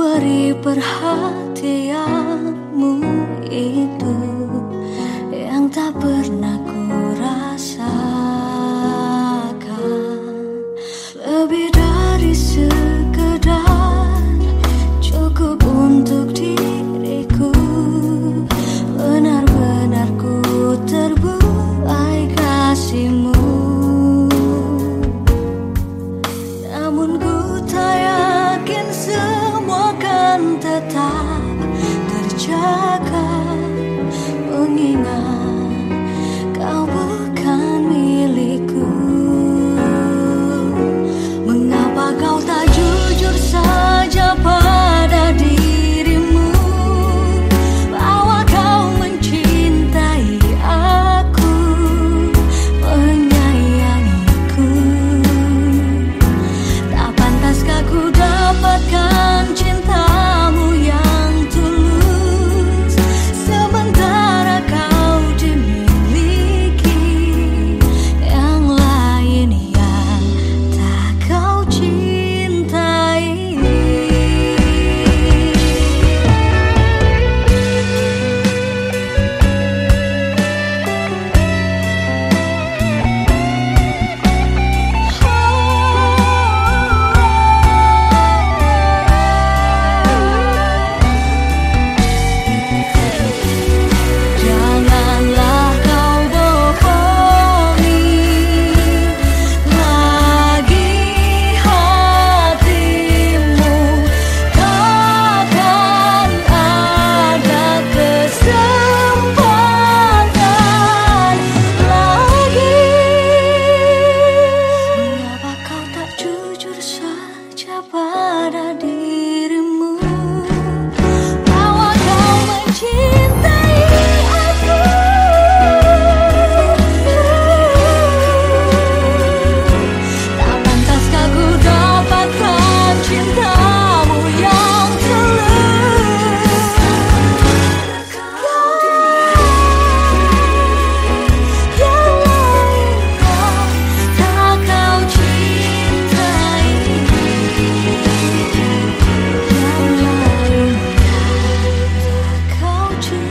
beri perhatianmu itu yang tak pernah ku rasakan lebih dari sekedar cukup untuk diriku. Benar-benar ku terbuai kasihmu. Namun ku tak tetap terjaga mengingat 去。